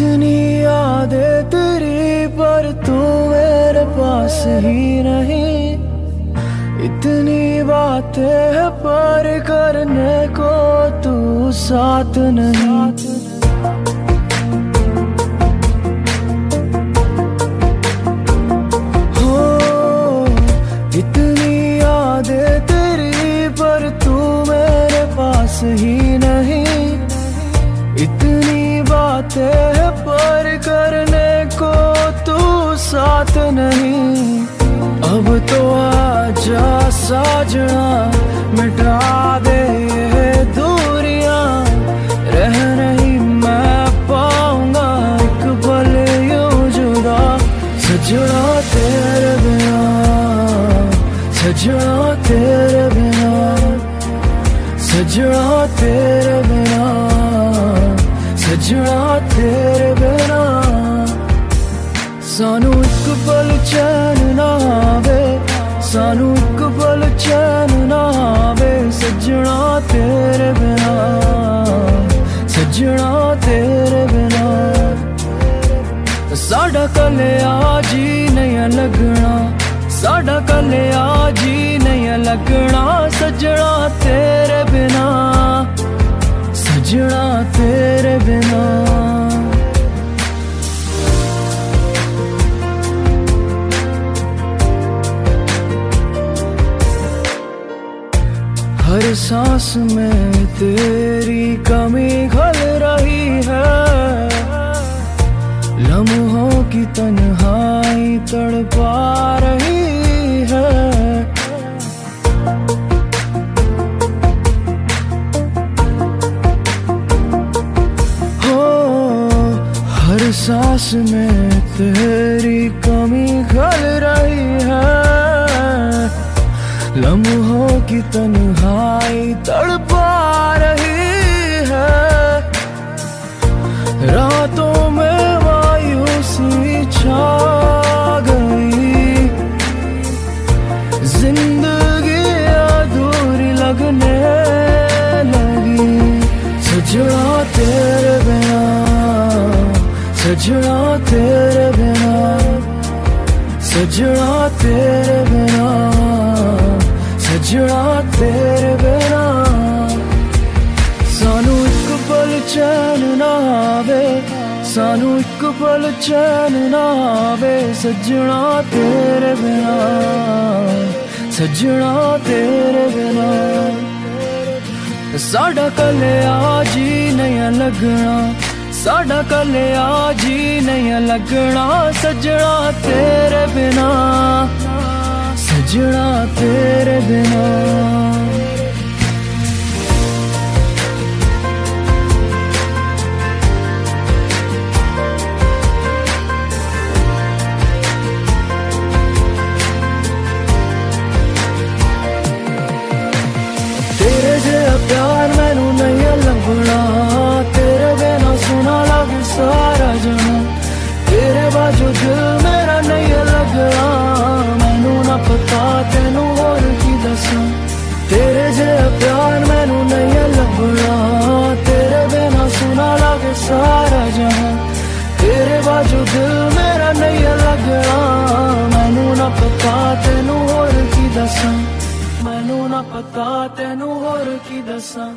यादें तेरी, पर तू मेरे पास ही नहीं। इतनी बातें है पर करने को तू साथ नहीं। ही नहीं। इतनी बातें साथ नहीं। अब तो आजा साजना, मिटा दे दूरियाँ। रह नहीं मैं पाऊँगा एक पल यूँ जुदा। सजना तेरे बिना, सजना तेरे बिना, सजना तेरे बिना, सजना तेरे बिना। सानू एक पल चैन ना आवे सानू एक पल चैन ना आवे सजना तेरे बिना सजना तेरे बिना साडा कले आज ही नहीं लगना साडा कले आज ही नहीं लगना सजना तेरे बिना सजना हर सांस में तेरी कमी घल रही है। लम्हों की तन्हाई तड़पा रही है। हो, हर सांस में तेरी कमी घल रही है। लम्हों की तन्हाई तड़पा रही है। रातों में मायूसी छा गई। ज़िंदगी अधूरी लगने लगी। सजना तेरे बिना सजना तेरे बिना सजना तेरे बिना। ਸਜਣਾ ਤੇਰੇ ਬਿਨਾ। ਸਾਨੂੰ ਇੱਕ ਪਲ ਚੈਨ ਨਾ ਆਵੇ, ਸਾਨੂੰ ਇੱਕ ਪਲ ਚੈਨ ਨਾ ਆਵੇ। ਸਜਣਾ ਤੇਰੇ ਬਿਨਾ, ਸਜਣਾ ਤੇਰੇ ਬਿਨਾ। ਸਾਡਾ ਕੱਲਿਆ ਜੀ ਨਹੀਂ ਲੱਗਣਾ, ਸਾਡਾ ਕੱਲਿਆ ਜੀ ਨਹੀਂ ਲੱਗਣਾ। ਸਜਣਾ ਤੇਰੇ ਬਿਨਾ। ਜਣਾ ਤੇਰੇ ਬਿਨਾ ਪਿਆਰ ਮੈਨੂੰ ਨਹੀਂ ਲੰਘਣਾ ਤੇਰੇ ਬਿਨਾ ਸੁਣਾ ਲਗ ਸਾਰਾ ਜਨਾ ਤੇਰੇ ਬਾਝੋਂ ਦਿਲ पता तेनू और की दसा? तेरे जे प्यार मैनू नहीं लगना तेरे बिना सुना लगे सारा जहाँ। तेरे बाजू दिल मेरा नहीं लगना। मैनू ना पता तेनू और की दसा। मैनू ना पता तेनू और की दसा।